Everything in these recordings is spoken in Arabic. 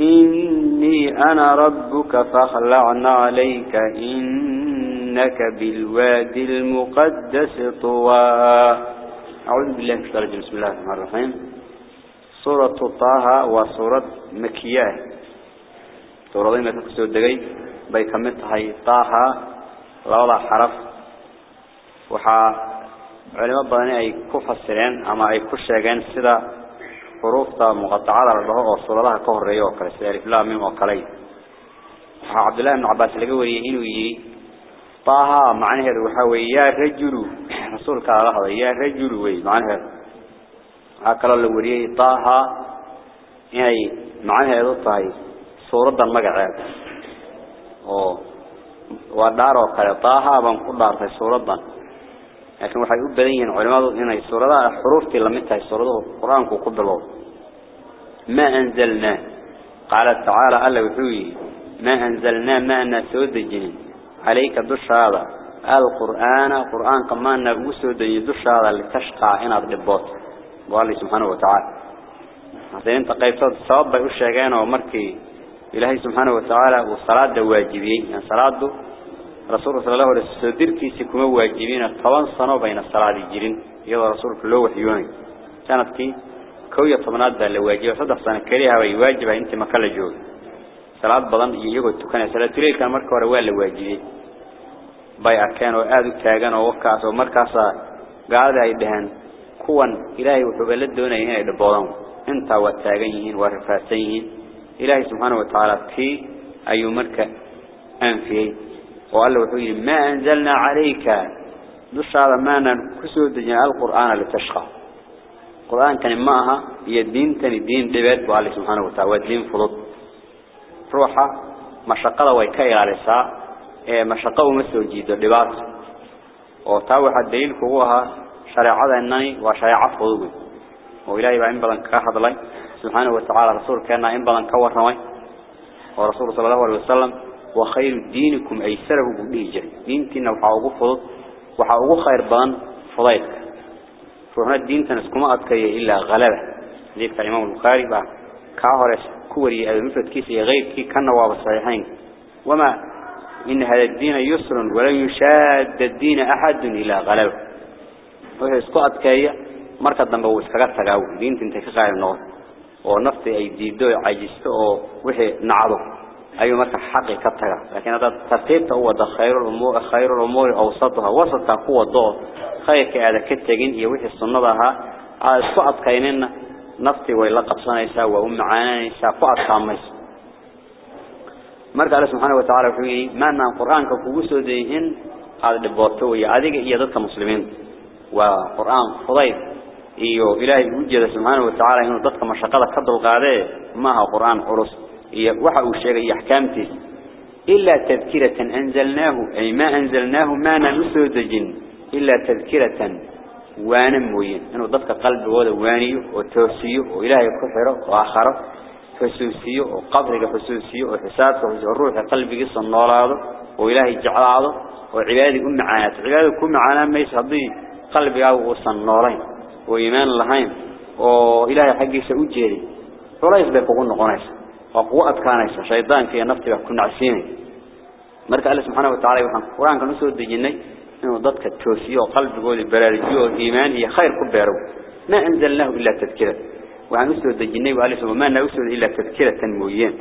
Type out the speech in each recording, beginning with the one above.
إني أنا ربك فاخلعنا عليك إنك بالوادي المقدس طوى. أعوذ بالله من الشيطان بسم الله الرحمن الرحيم. سورة طه وسورة مكية. سورة ذي مثل كسور دقي بيكمتها طه. لولا حرف. وحا علماء بدني أي كفسرين أما أي سدا حروفta muqaطacada la dhaho oo suuradaha ka horeeyo oo kale sida alif lam mim oo kale waxa Abdullah ibn Abbas laga wariyay inuu yiri taha macnaheedu waxa weeye ya rajulu rasuulka Allah hada ya rajulu way macnaheedu waxa kale la wariyay taha inay macnaheedu tahay suuradan magaceeda لكن وحي أبدين علماء إن السورة حروف في لمتها السورة القرآن كقبل ما أنزلنا قال تعالى ألا وحوي ما أنزلنا ما أن سود الجنين عليك دش هذا القرآن القرآن كمان نقصد أن يدش هذا لتشقى هنا الضباط وقال سبحانه وتعالى هذا أنت قيب صوت الصواب بيقول الشيخان ومركي إلهي سبحانه وتعالى والصلاة دواجبي يعني صلاة دو رسول صلى الله عليه وسلم دركي سكما واجبين طبعا صنوا بين الصلاة الجرين يلا رسول كله وحيوني كانت كي كوية طبنات ده اللي واجب صدق سنة كريها ويواجب أنت مكان الجود صلاة بضن يجوا تكون صلاة ليل كان مركب رواه اللي واجبين باي أكان وآذو تاجان ووقعت ومركز قاعد يدهن. كون إلهي وحبلد دون هنا يدبرون. انت وتاجينهن ورفاسينهن إلهي سبحانه وتعالى في أي مركب أنفيه وقال له وحيد ما أنزلنا عليك دش هذا ما نكسود جاء القرآن لتشقى. القرآن كان معها هي الدين تاني دين دبات وعلي سبحانه وتعالى الدين فضل روحه مشقة ويكاي على ساعة مشقة ومسو جيد دبات. وتاوح الدليل كوها شريعة الناني وشريعة فضل وإلهي بعين بلن كاحد الله سبحانه وتعالى رسول كان إن بلن كور نوي ورسول صلى الله عليه وسلم وخير دينكم أيسره بليجر دينتنا وحاوغو فضل وحاوغو خير بان فضيلك فهنا الدين تنسكما أدكي إلا غلبة. ذلك الإمام البخاري با كاهرس كوري المفرد كيسي غير كي كان نواب الصحيحين. وما إن هذا الدين يسر ولن يشاد الدين أحد إلا غلبة. وهي اسكو أدكي مركز دنبو اسكاقات تقاو دين تنتكي غير نور. ونفتي أي ديدو عجستو وحي نعضو أي مركز حقي كتغا لكن هذا ترتيب هو ده خير الأمور خير الأمور أوسطها وسط قوة ضوء خير كهذا كتجين يوحي السنة ها سقط كيننا نفتي وإلا قبصنا يساوى وأم عانا يساوى فقط خامس مركز الله سبحانه وتعالى في ما أن القرآن كفوسه ديهن هذا يا أذيك يدك مسلمين وقرآن فضيل. jeeda subhanahu wa ta'ala inuu dadka mashaqada ka dulqaaday ma aha quraan culus iyo وحا أو شيغي إلا تذكرة أنزلناه أي ما أنزلناه ما نسود جن إلا تذكرة وأنا موين. إنو ضدك قلب ووضا وانيو وتوسيو والهي كفره واخره فسوسيو وقبرك فسوسيو وحسابك وحسابك الروح قلبك صنوره وإلهي جعله وعبادك معانات عبادك كم معانا ما يسعضي قلبك صنوره وإيمان اللهين وإلهي حقه سأجيري ولا يسبقه قلنا قناسه وقوة كانيس شيطان في نفسي كنا عسيني مرك الله سبحانه وتعالى وحن قرآن كان نسود الجنة إنه ضدك التوسية وقلب قول البرارجية والإيمان هي خير كبيره ما أنزلناه إلا تذكرة. وعن أسود الجنة وقال سبحانه ما نأسود إلا تذكرة تنمويين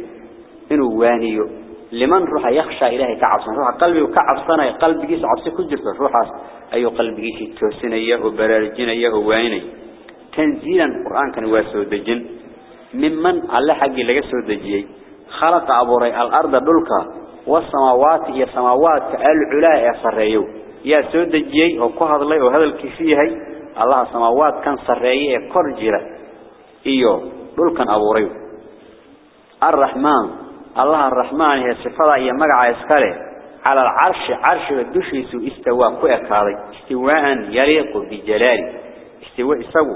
إنه وانيو لمن روح يخشى إلهي كعبسنا. روح قلبي وكعبسنا. قلبي جيس عبسي كجرت روح. أي قلبي جيس توسنية وبرارجينية وواني. تنزيلا القرآن كان واسود الجن ممن الله حقي لقى سود الجي خلق أبو ري الأرض دلك والسماوات هي سماوات العلاء يسريو يا سود الجي وكهذا الله وهذا الكفيه الله سماوات كان كرجرة إيوه دول كان أبو ريو الرحمن الله الرحمن هي صفة هي مقع إسكاله على العرش عرش الدشيس استوى هذا استواء يليق بجلاله استواء استوى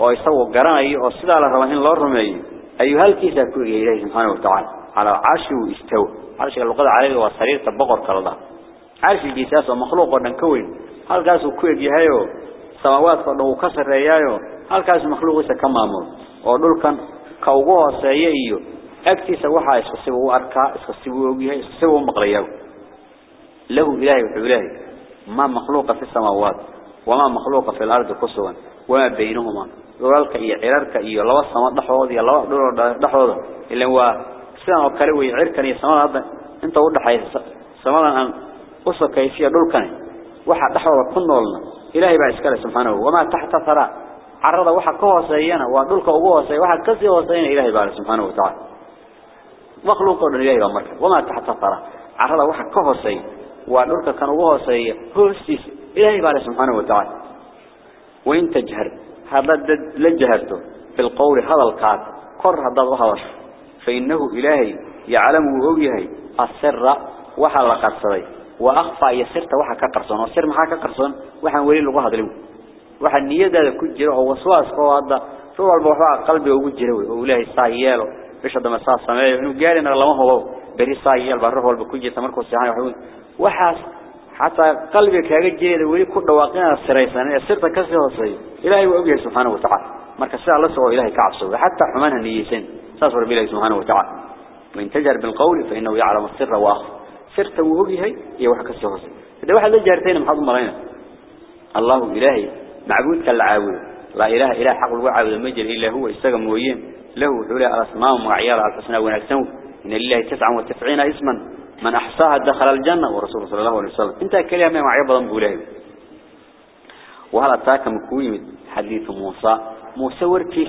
وعنه ويستوى قراني وصدى على رمهين الله رمي أيها الكيسة كوئي إليه سبحانه وتعالى على العرش استوى عرش اللغة عليه وصرير تبقر كالله عرش الجيساس ومخلوق ونكوين هل قاسوا كوئي يهيو سماوات فضعوا كسر ريايو هل قاسوا مخلوق سكمامر ودول كان كوغوه سيئيو أكتس وحا إسكسبه أركا إسكسبه وجهه إسكسبه مقريه له إلهي وحبله ما مخلوق ذلك إيا عرارك إيا لو السماء دحوض إيا لو دحوض إلا هو سنة وكالوي عركا إيا السماء هذا انت ودح حيث سماء أن قصة كيفية دولكني وحا دحوض كن ولنا إلهي بعد إسكاله سبحانه وما تحت ثراء عرض وحا كوه سيئنا ودولك أبوه سيئنا وحا كسي وسيئنا إلهي بعد سبحانه وتعالى مخلوق من إلهي ومرك وما تحت ثراء عرض وحا كوه سيئ ودولك كان أبوه سيئ هو السيس إلهي بعد سبحانه وتعالى وإن تجهر هذا لجهرته في القول هذا القاد كر هذا الظهر فإنه إلهي يعلم وأوجهي السر وحا لقصري وأخفى يسرت وحا كقرصون. والسر محا كقرصون وحا ولي لغة هذا وحا النية هذا كجره ووسواس هذا. شو البوحاء قلبي وجره وإلهي ساياله إيش هذا مساء سماه إنه قال إن الله هو. بري سايال بره هو بكجة تمركز وحول وحاس حتى قلبك ka soo hoosay ilaahay uu ogyahay subhanahu wa ta'ala marka si alla soo ilaahay ka cabsado hatta xumana niyeysan saas rabbi ilaahay subhanahu wa ta'ala وإن تجر بالقول فإنه يعلم السر وأخفى سرت وجهه هي واحد كسر هذا إذا واحد جارتين محض مرينا الله إلهي معبود كالعابد لا إله إله حق الوعد المجر إلا هو. استقم وين له حول الأسماء وعيال الحسنى ونكسو إن لله تسعة وتسعين اسما. من أحصاها دخل الجنة ورسول صلى الله عليه وسلم. انت كلمة معيبا ضمبوله وهل أتاك مكوي حديث موسى؟ موسى وركيس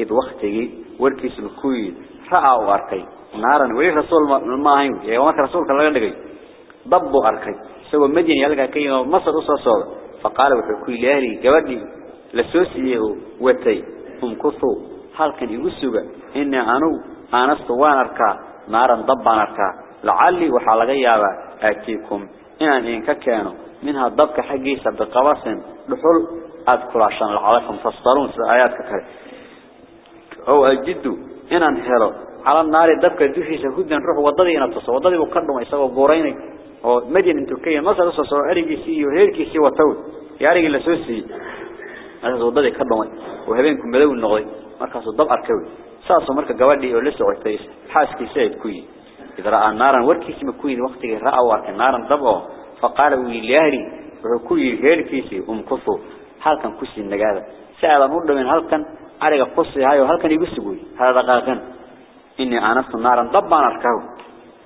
إذ وقته وركيس مكوي رأى وأركي. نارا ولي رسول ما هين. يا وما رسول كلا لقي ضب أركي. سوى مدين يلقى كي مصر أصلا فقال وحكي لأهلي جوادي لسوسيه وتي. هم كثوا هل كان يقصوا إن أنو أنست وان أركا. نارا ضبا أركا. لعلي وحلقا يابا آتيكم إن إنك كانوا منها الضبك حقيسة بقباس لحل أذكر عشان لعليكم تصدرون آيات كثيرة أو أجدوا إن أنهروا على النار الضبك دوشيسة هدن روح وضدي إن تصور وضدي وقدم يسوى soo soo arigiisi iyo heerkiisi wataw yaarigi la soo siiyay asaas wadada ka dhamay oo habeenku madow noqday markaas dab arkay saas marka gabadhii oo la socotay xaaskiisa ay ku yimid إذا رأى النار وركيس مكوين وقته رأى وارك النار ضبعه فقال ويلياري وحكوي غير كيسي ومكفو هل كان كسي النقاذ سأل مرد من هل كان عليك قصي هاي وهل كان يبسي هذا قاذا إني آنفت النار ضبعنا الكهو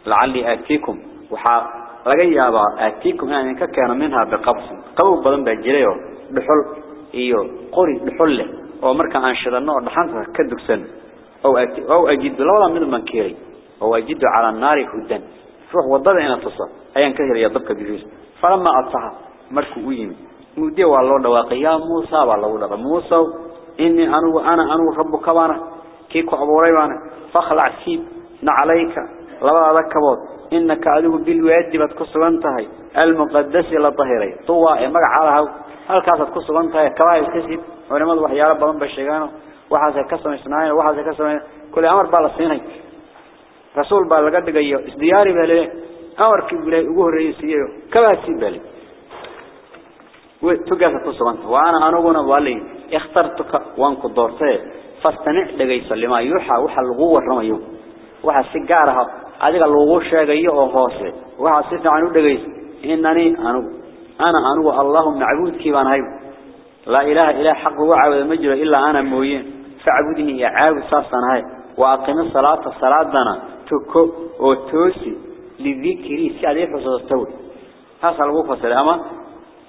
لعلي آتيكم. وحا رقيا با آتيكم يعني ككان منها بقبص قبو بضم بجريو بحل إيو قري بحل. ومركا أنشد النور نحنتها كدوكسن أو أجد لولا من من كيري هو يجد على النار حدا. فروح وضد هنا تصل أي كان هي ضبك جيوش فلما أطلع مركوين مودي والله لو قيام موسى والله لو موسى إني أنا وأنا أنا ورب كبار كيكو أبو ريوان فخلع سيب. نعليك. لبا لك بوت. إنك أدوه بالوادي ما تكسر المقدس إلى طهيري. طوى مرع على هاو. هل كاسة تكسر انتهي كرائي الكسيب ونمضوا يا رب من بشيغانه. وحاسة كسر من سنعين وحاسة كسر كل أمر بالصيني. رسول بالقد قيو إسدياري بله أمرك إلهي أقوه الرئيسية كباسي بالي وتجاه كسبان وأنا أنا قلنا بالي اخترتك وانك دورته فاستنع لجيس لما يوحى وحى الغوة الرميو. وحى السجارها هذا الغوة شيء أو خاصة وحى سيف عنو لجيس إنني أنا أنا أنا الله معبود كيف أنا هاي لا إله إلا حق وعبد المجرى إلا أنا موين فعبدني يا عابد ساسنا هاي. وأقيم الصلاة. الصلاة دنا تكو وتوسي لذكري سعدي حصصتوي هذا الغوة فسلامة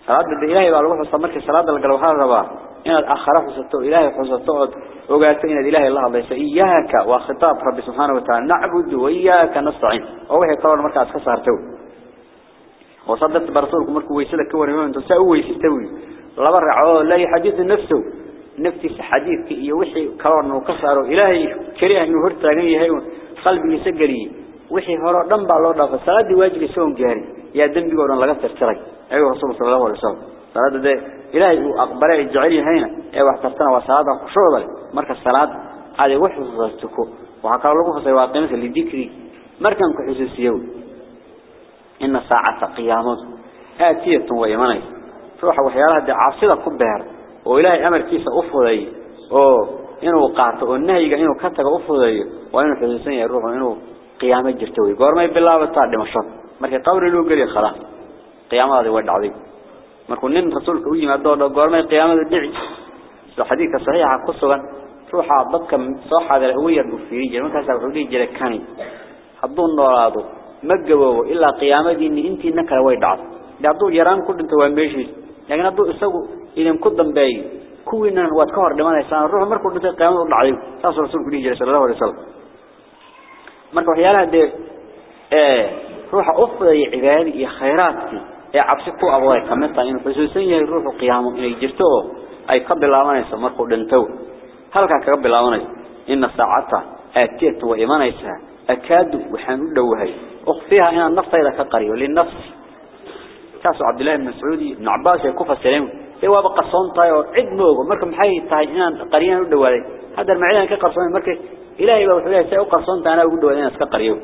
صلاة بالإلهي والروح الصمرك صلاة القلوها الربا إن الآخرة حصته إلهي حصته وقالت إن الإله الله ليس إياك وخطاب رب سبحانه وتعالى. نعبد وإياك نستعين. وهي قول مركز خسارته وصدت برسولكم مركو ويسلك كوريون تسوي يستوي لا برع لا يحدث نفسه. نفسي حديث يوحي كرون وكسر إلهي كريه إنه هرتاجي هاي قلبي يسجلي وحي هرا دم بالله ده فصلاة واجب يسون جاري يا دم بيقولون لقى ترتري أيوة رسول الله عليه وسلم صلاة ده إلهي أقبله الجعلي هنا أي واحد ترتنا وصلاة خشوع بل مركز الصلاة هذا وحي صلاتكو وحكى الله في سواقين اللي ذكري مركز كحسوسيو إن ساعة قيامة آتية ويمني روح وحيالها دي عاصلة كبهر وإلهي أمر كيسا أفضي أو إنه قاعته والنهي إنه كتك أفضي وإنه حسوسين يروح إنه قيامة جرتوي قرمي بالله وتعالى مشط مركي قبر له قري خلاص قيامة هذه ود عظيم مركو نين رسولك ويجي ما دور قرمي قيامة الدعي الحديث صحيح قصوا روح ضدك صح هذا الهوية الكفرية ما كان سبحانه جل كاني حضون نورادو ما جوابه إلا قيامة إن أنت إنك لويد عظ لعبدو يران كل أنت وامبيشي لكن عبدو إسقو إذا كدم باي كوينا واتكور دمان إنسان روح مركو نت قيام الله عليه صلى الله عليه وسلم صلى الله عليه وسلم. مركو حيالا دي آه، روح أفضل عبادي يا خيراتي. يا عبسكو أبوه كمسا إن فسوسين يا روح قيام إن يجرتو. أي قبل الله من إنسان مركو دنتو. هل كان قبل الله من إنسان إن ساعتا أتيت وإيمان إنسان أكاد وحنو أخفيها إن النفط إذا كقري وللنفس كاسو عبد الله المسعودي نعباس يكوف السلام. Ee waaba qarsoontahay oo cid moogo marka maxay tahay inaan qariyaan u dhawaaday hadda macaan ka qarsoon markay إلهي بقى وحده سيء قرصون أنا أقول له أنا أسكقريه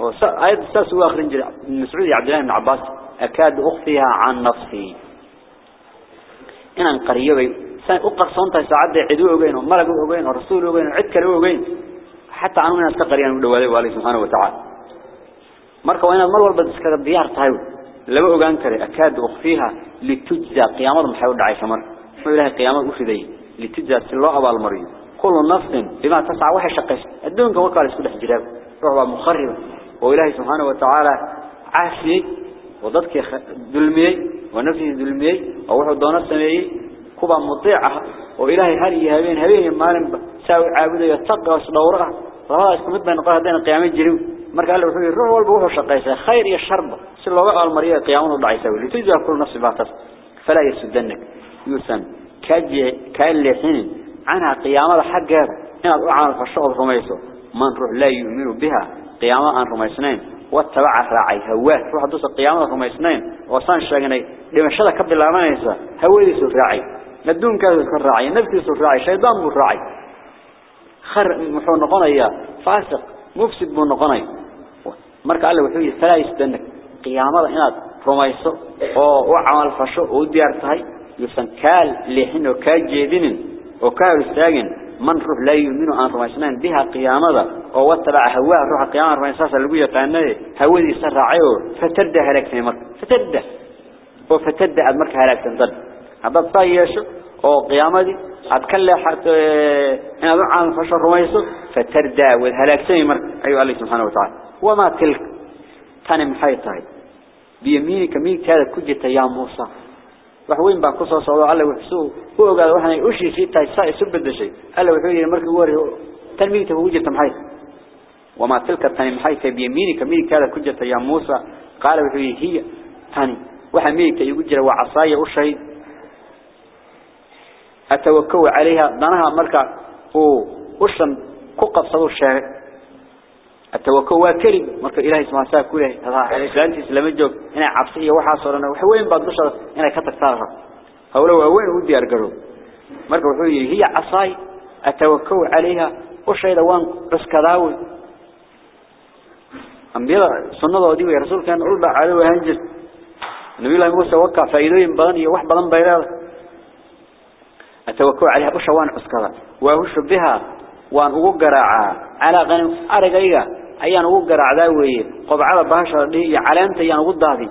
وآيات الساس هو آخر من مسعود عبد الله بن عباس. أكاد أخفيها عن نفسي. إن أنقريه بي. سان أقرصون تساعد عدو أبين وملك أبين ورسول أبين وعدك له أبين حتى عنه أنا أسكقريه أقول له والله سبحانه وتعالى. مركا وأنا المرور بدسك الديار تهيو لما أقان كري أكاد أخفيها لتجزى قيامة محاول دعي سمر إلهي قيامة أخذي لتجزى سلاء أبا المريض. كل نفس بما تسعى وحي شقيس. الدون كوكال اسكو دحجراب روح مخرب وإلهي سبحانه وتعالى عافي وضدك ظلمي ونفسه ظلمي ووحو دون السمي كوبا مطيعة. وإلهي هري هبين هبين مالن ساوي عابده يتقى وصدوره راه اسكو مد بين قهدين القيامة جريو marka alla wuxuu ruux walba wuxuu shaqeeyay khayr iyo sharba si looga aalmariyo qiyaamada dhacaysa wali tijaa kullu nafsi baatas fala yasudannak yusan kaje kaaleexin عنها قيامة حقها إن الأعان فالشغل رميسه من روح لا يؤمن بها قيامة عن رميسنين واتبع راعي هواه روح دوس القيامة رميسنين وصان شاقني لما شاء كبد الله منيسا هو يسو راعي ندون كذا الراعي نفسي يسو راعي شيطان مو راعي خر محو نقنيا فاسق مفسد بو نقني مركا الله وحوي فلا يستنك قيامة إناد رميسه وعمل فشو وديارتهي يسنكال لحين وكاجيدين وكان استاجن. من روح لا يؤمن عن رميسنان بها قيامة. أو واتبع هواه روح قيامة رميساس اللي يقانه هودي سرعيه فتردى هلاك مر فتردى وفتردى المرك هلاك تنضل هذا الطيش أو قيامة عاد حتى آه، إن عن فشر رميسو فتردى والهلاك سيمر أيو الله سبحانه وتعالى وما تلك تنم حيطه بيمينك ميك هذا كجت يا موسى. وحوين بقى؟ صلى الله عليه وسلم هو قال وحنا أشي في تاي سائر سب هذا شيء الله وحوين مرك وري تنميته وجت محيط وما تلك تنم حيطه بيمينك ميك هذا كجت يا موسى. قال وحوين هي تاني. وحميك يجرى وعصايا وشهيد. Atawakkau عليها. marka uu ushan ku qabsado sheegay التوكل وكلم مرك إلهي سبحانه وتعالى كله. هذا إسلامتي إسلام جوك هنا عبسية وحاصرنا. وحوين بعد بشر هنا كتكتارها هؤلاء وين ودي أرجعوا مرك وحوي هي عصاي. التوكل عليها. وشيء دوان بس كذاوي أنبياء سنة ودي ورسول كان أولى على وهنجر النبي الله موسى وقع فايدين بدن يوح بدن بيلاد التوكل عليها. أشوان عسكرة وهوش بها. وأن أقرع على غنم أرجعيها أيان أقرع ذاوي قبعة بهشة دي علامة أيان أقضى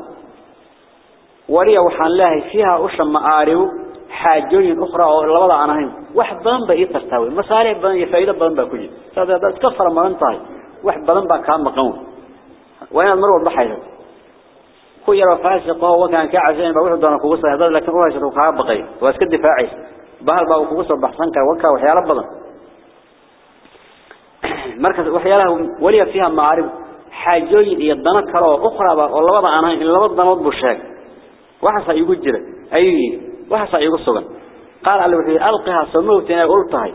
ولي وحن الله فيها أشم مآرب حاجين أخرى لبضع عنهم واحد بدن بقى تستوي مصالح بدن يفايدة بدن بقى كل هذا تكفر انتهي. واحد بدن بقى كان مقنون. وين المرور بحيث؟ هو يرى فاسق وكان كعزين. بقول دون كوسة هذا لكن هو يشوف خاب بقي. واسك دفاعي. بهال بقى كوسة بحثن كوكا وحياة بدن مركز وحياله ولي فيها معارف حاجين يدنا كرا أخرى والله لبضع عنهم إلا لبضع نوض بشاك. وحصا يقول جرى أي وحصا يقول صغن. قال على وحي ألقها سموتنا قلتها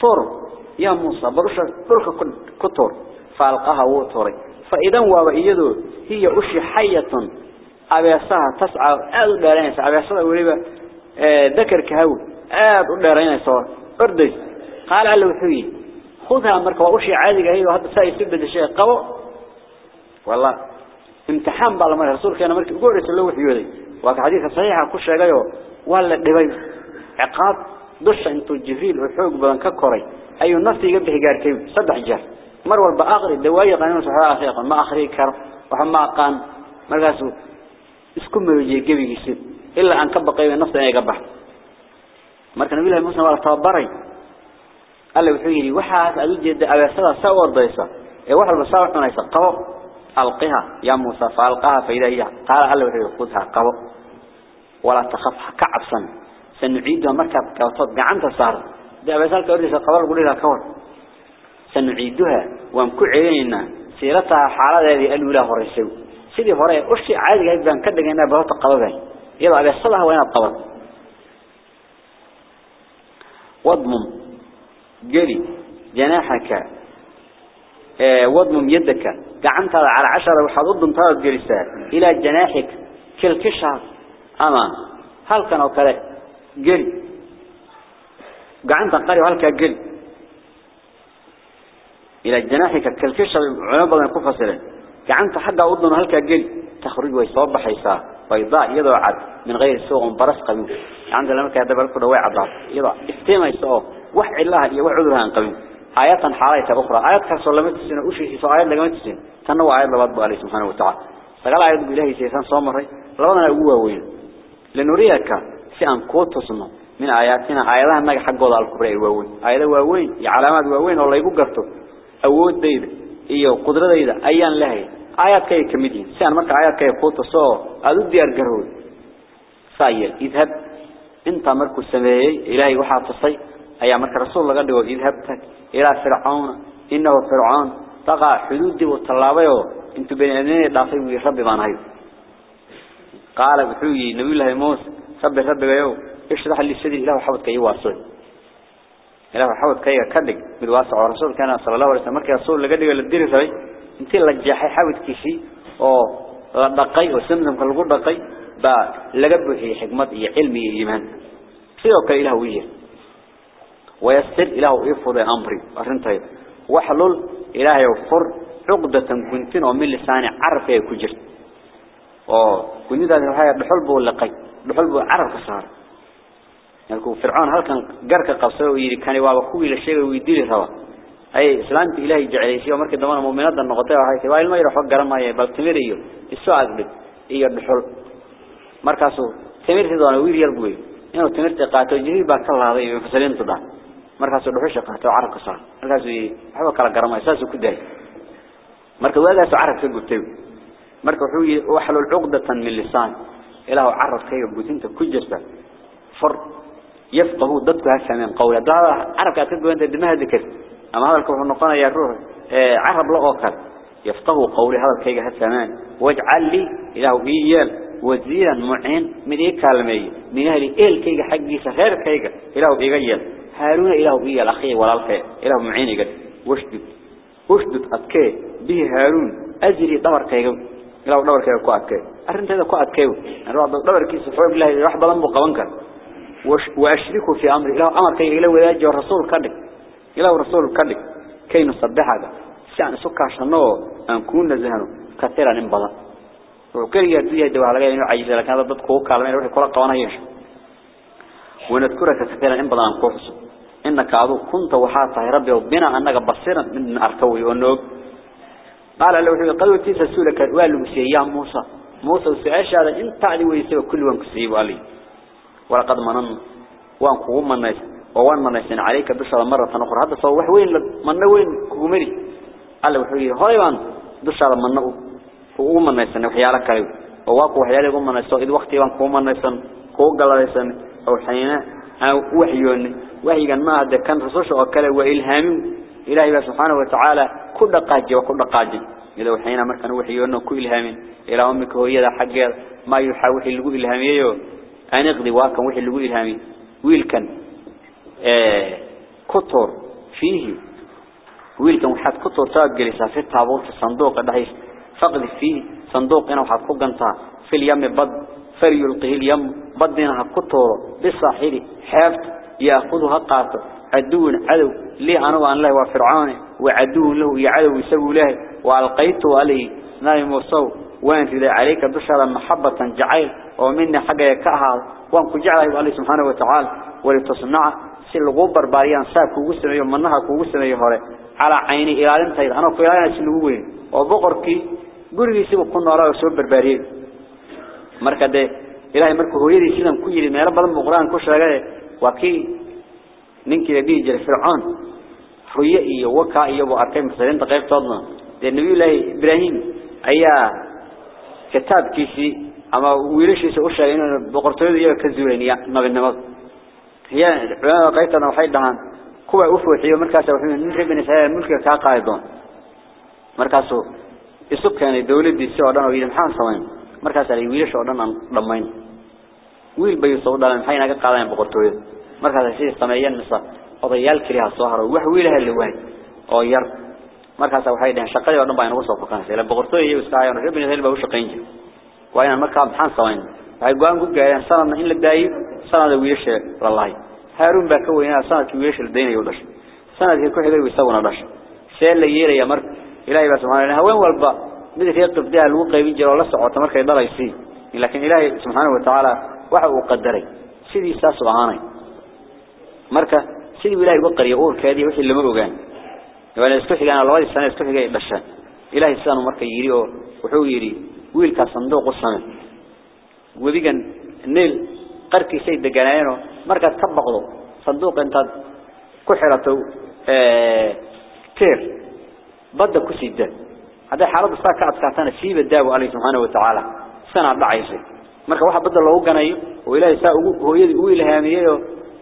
طور. يا موسى برشا برشا كتور. فألقاها وطوري. فإذا وإيده هي أشي حية أبيسها تسعى آد دارينيس أبيسها وليبا ذكر كهو آد دارينيس أردي قال على وحي خذها مركا وأشي عادي هي وهذا سيسبب الشيء قوي والله امتحان بالله ما رسول كان مركب قول سلوه وحيودي وك حديث صحيح كل شيء جايو ولا دبي عقاب دش انتو جبريل وحوق بدن ككوري ايو نفسي يقبح قاركيو صدح جار مر والبا اغري دوايه قانون صحراء اخيقا ما اخري كر وحما قان مركاسو اسكو ميجي جبيgiisa illa aan ka baqay nafta ay gabax marka nabiga muuse wala tababaray alla wuxuu yiri waxa aad u jeedaa abeesada soo wardaysa ee wax walba soo xunaysa qabo alqiha ya muuse falqaha fayda hiya qala alla wuxuu khudha qabo wala takhaf kacabsan sanuciidu markaa kawtad gacanta saar abeesalka ordaysa qabo lagu dhigaa ka war sanuciiduha waan ku celinayna siirataha xaaladeedii alula horeysay sidii hore ushi caadiga ahayd baan ka dhigaynaa bahota qababay iyadoo abeesadaha waa inaad qabato وضمم قلي جناحك آه، وضمم يدك قعنت على عشرة وحضضم طالب قلسة إلى جناحك كل كشهر أما هل كان وكلا قلي قعنت قلي وهل كان قلي إلى جناحك كل كشهر عنبضا كفصلا قعنت حقا وضمم هل كان قلي تخرج ويصوب حيثا بيضاء يضوع من غير سوء برس قمي عند لما كان دبل كده وعي عضاء يضع. استيما يسوء وحي الله يوع عذرها قمي آيات حالات أخرى. آيات كسر لما تسين أشيء يسوء آيات لك تسين تنوى آيات لبعض بالي سبحانه وتعالى. فقال آيات بالله سيسان صامره لبنا هو وين؟ لنريك سيان كوتسنا من آياتنا آيات لها ماك حق وضع الكبرى هو وين؟ آيات هو وين؟ يعلامات هو وين؟ والله يقول قرته أود ديدة. إيه قدرة ديدة. أيان لهي awoodayda iyo qudradayda ayaan lahayn آياتك آياتك كوتا صو. أدو ديار جرود ساير إذهب. إنت مركو السماء إلهي وحا تصي. أي مرك رسول الله قال له اذهبتك إلى فرعون. إنه فرعون. طغى حدود والطلابة إنتو بين أنين دافعي ويربي بانهايو قال بحوي نبي الله موسى ربي ربي يو اشرح لي سيدي إله حوضك يواصل. إله حوضك يكدق. بالواسع. ورسول كان صلى الله عليه وسلم. مركي رسول لقدق للدير سبي intii la jeexay xawidkiisii oo la dhaqay oo samsamka lagu dhaqay ba laga buuxiyay xikmad iyo cilmi iyo iimaan sidoo kale ilaahu wiir ويسر إله يفضل أمري. أرنتي وحلل إله يفر عقدة كنتين ومن لساني عرف يكجر وكنت هذا الحياة بحلبه ولقي بحلبه عرف صار يعني فرعون هل كان جرك قصه ويري كان يوابا كوي لشيء ويدير ثوا أي إسلام إلهي جعليسي ومركز دمان مؤمنات النقطة وحيث وإن ما يروح قرم ما يبقى تمير إيو. السؤال قلت إيو الحل مركزه تمير تدوان وير يربوي إنه تمير تقاته جهيل باك الله هذا يفسرين تدان. مركزه الرحوش قاته وعرق صار. مركزه حبا كلا قرم أساسه كداي مركز هذا عرق تقلتو مركز حوي وحل العقدة من اللسان إله عرف كيف قلت انت كجرت فر. يفقه ضدك هسه من قوله ده عرف كاتب وانت دمها ذكرت أما هذا نقنا يا روح آه عرب لأوكر يفقه قولي هذا الكيجة هالثمان واجعل لي إله إيال وزيرا معين من إيه كلمي من أهل إيه الكيجة حقي سخير كيجة إله إيجال هارون إله إيال أخي ولا الكي إله معين يقول وشدد وشدد أتكي به هارون. أجري دور كيجة إله دور كيجة أتكي أرنت هذا كو أتكي أنا دور كيس حب الله يروح بلنبو قوانك وأشركه في أمر إله أمر كيجة إله ويجي الرسول كذلك إله رسول كذلك كي نصبحك سان سكاشنو أن كون نزهنو كثيرا إنبضا وكل يدوية دوا على إنه عجز. لكن هذا ضد كوك على ما يروح كل قوانا يش ونذكرك كثيرا إنبضا عن كوفس إنك عضو كنت وحاطة يا ربي. وبنا أنك بصيرا من أركوي ونوب. قال له قالوا تيسا سولك والو يا موسى. موسى وسعيش هذا انت علي ويسوي كل وان كسيب علي. ولقد منن. وان قوم من ناس وان من ناس عليك بشر مرة أخرى. هذا صوح وين من وين كومري قال وحوي هاي وان بشر من نو. من ناس وحيالك كلو وواقع وحيالك قوم من ناس إذ وقتي وان من ناس كوك قال ناس أو حينا أو وحيون وحي كان ما هذا كان رسوش وكله وإلهام. إلهي سبحانه وتعالى كل قاجي وكل قاجي إذا وحينا مركن وحيون كل إلهام. إلى أمك هو يدا حق ما يحاول اللجوء إلهاميه أن يقضي واقع وحي اللجوء إلهامي. ويل كان كتر فيه. ويل كان وحد كتر تاب جلسة في التابوت الصندوق ده فقد فيه. صندوق هنا وحد قجنتا في اليم بد فليلقيه اليم. بدنا كتر بالصاحل حافظ يأخذها قاطر عدو عدو لي أنا وأن الله وفرعون وعدو له يعدو يسوي له. وألقيته عليه نايم وصو. وأنت ذا عليك بشرا محبة جعيل. ومني حاجة يكأها. وأنك جعله الله سبحانه وتعالى. ولتصنع سلغو برباريان ساك وقسم يوم منها وقسم يهوري على عيني إلى أنت أنا قيلان سلغوين وبقرك قرقي سيبو كنا رأي سوى برباريين مركا ده إلهي مركا هو يدي سيدان كيري ما يرب الله قرآن كشرا وكي ننكي لديه جل فرعون رؤيئي وكائي وأركين مصرين تقيب تضنا النبي الله إبراهيم أيها كتاب كيسي أما ويلشيس أشياء إنه بقرطوية إياه كزولين نبي هي علماء قيتنا وحيد دهان. كوا أفوت هي مركز وحين نريد نسأل الملك كقائدون مركزه يسوق كان الدولة دي سعودان ويد محان سوين. مركز اللي ويلش سعودان ضمين ويل بيو سعودان محين أجا قادين بقرطوية مركز شيء استمعين مصر قضيال كريها الصهر وحويلها اللي وين. أو ير. مركز وحيد دهان شقي ودن بين وصف وكان سيلا بقرطوية يسكايا ونريد نسأل بوش قينج وين مركز محان سوين. سنة ويش والله هارون بك وين سنة ويش الدين يودش سنة كل حاجة يسوون دش سيل ليير يا مر إلهي سبحانه هوين والبا. مثل يقف ده الوقي بيجي ولا سعوت مر كيدار يسي لكن إلهي سبحانه وتعالى وحو قدري سيدي ساس وعاني مركا سيدي إلهي وقر يقول كذي وش اللي مروا جان وأنا استحي أنا الله السنة استحي جاي بشان إلهي السنة مركا يري وحو يري ويل كصندوق السنة وبيجن النيل قركي سيد دجانينه مركز كبقضو صندوق انت كحرته آه تير بدأ كسيدة هذا حالة بساك أتكاتنا سيب الداب عليه سبحانه وتعالى. سنة ضعيفة مركز واحد بدأ الله جنيه وإلى ساء هو يد هو إلهامية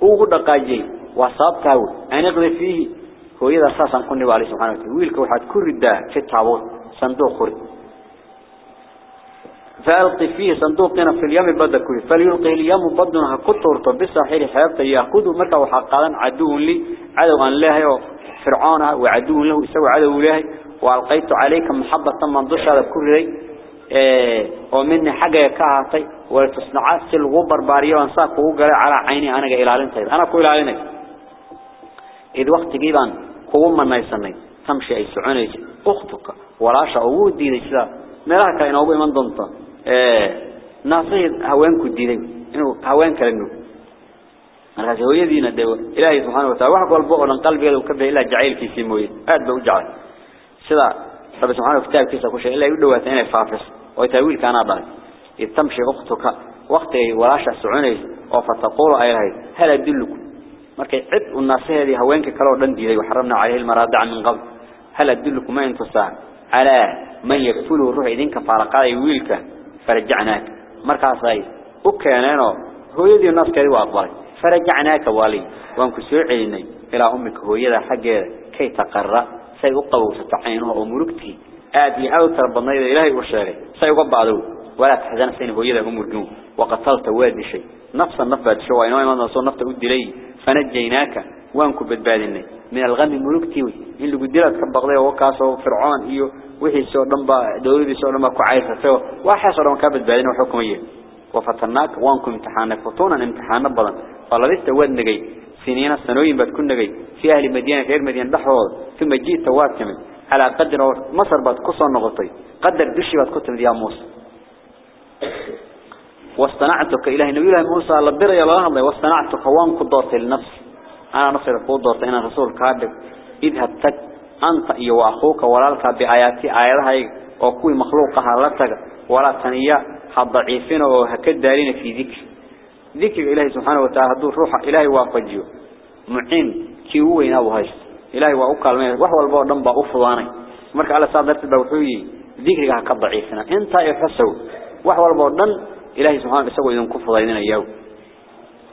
هو قد قاجي وصاب تاو أن يقضي فيه. هو إذا أساسا كنا عليه سبحانه وتعالى. ويلك واحد كل الداء في التعبوت صندوق خرج فألقي فيه صندوقنا في اليم بدك فليلقي اليم بدنا كتر بالساحل حياته يأخذ مركا وحقا عدو لي عدو أن الله فرعون وعدو له يسوي عدو له وألقيت عليك محبة من ضش هذا كل ذي إيه ومن حاجة كهاتي ولتصنع سلغبر باريو وانساك وقال على عيني أنا جاي إلى أنت أنا كل عليك إذ وقت جيبان قوم من يسمي تمشي أي سعوني أختك ولا شعود دي ذي meelaha kale inoogu iman ناصير هوان كديني إنه هوان كلامه مركز هو يدينا ده إلهي سبحانه وتعالى واحد والبقر من قلبه لو كبر إلا جعيل في سموه أدب وجعل سلا رب سبحانه وتعالى كيس أخشى إلا يود وثنين فافس ويتأويل كان بعد يتمشي وقتك وقت ولاش سعوني أو فتقول أيهاي هل أدلك مركز عد والناصير هذه هوان ككلام دندي لي وحرمنا عليه المرادع من قبل هل أدلك ما ينتصر على من يكفله الروح إذن كفارقاء ويلكه فرجعناك. مركاسي وكانانو هو يدي الناس كذي وأقبل فرجعناك والي. وانك سيعيني إلى أمك هو يدا حقه كي تقرأ سيقبو ستعينه أموركتي. آدي أوتر بنيد إلهي وشاري. سيقبعدو ولا تحزن سين هو يدا أموركم وقتلت وادي شيء. نفس النفس شوى. إنه ما نصر نفس أدي لي. فنجيناك. وانكو بدبادني من الغم ملوكتي إن اللي قدرت كبقضي وكاسو فرعون إيو وحي سو دنبا دولدي سو دنبا كعيسة سو صار كابد بعدين وحكمية. وفتناك وانكم امتحانك. فتونا امتحان فلبست واد نجي سنين سنوين بتكون نجي في أهل مدينة غير مدينة دحوض. ثم جيت تواد كمل. على قدر مصر بات كسر نغطي قدر دشي بات كتب يا موسى. واصطنعتك إله نبي الله موسى بر يا الله واصطنعتك وان قدرت النفس أنا نصير قدرت أنا رسول كاذب اذهب تك أنت إيو وأخوك ولالك بآياتي آياتها وكوي مخلوقها لتك ولا تنيا. حضعيفين وهكذا دارين في ذكر. ذكر إلهي سبحانه وتعالى دور روح إلهي وافجيه معين كيوين أبو هاي إلهي وأقال منه وحو البعض دنبا أفضاني مرك على صادرت بوحوي. ذكرها كضعيفنا انت يحسوا وحو البعض دن إلهي سبحانه يسوي إذن كفضايننا إياه